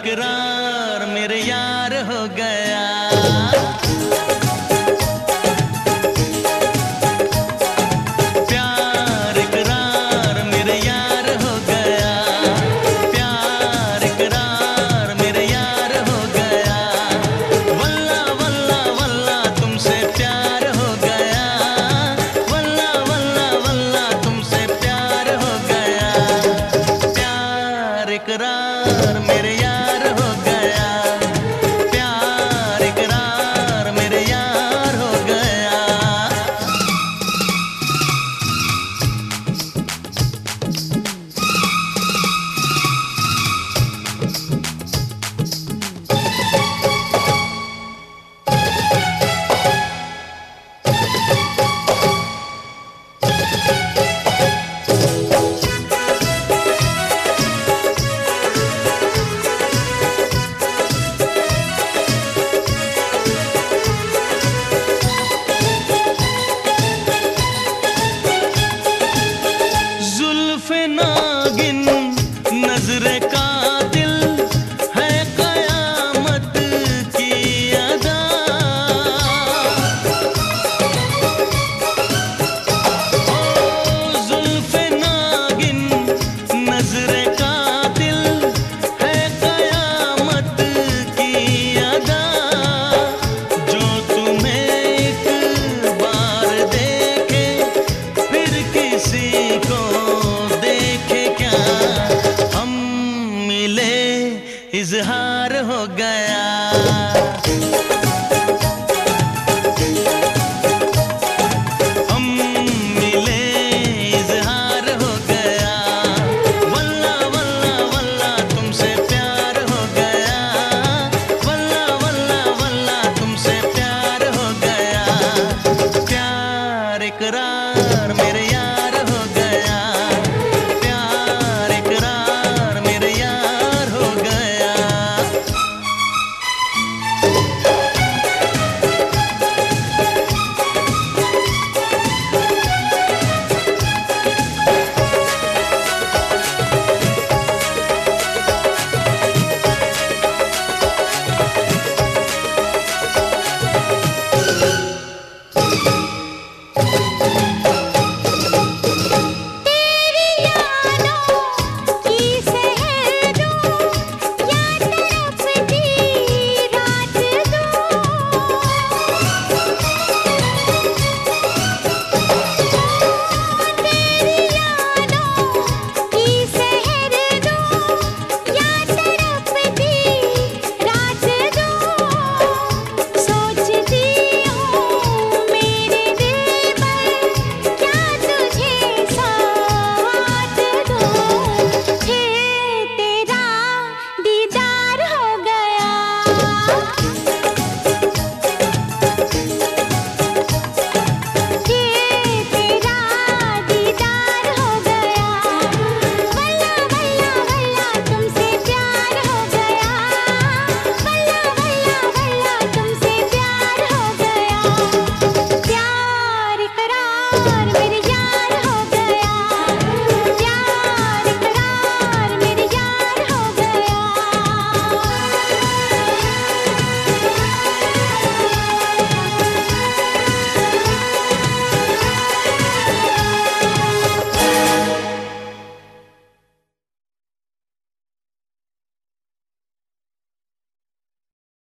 टकरा टकरा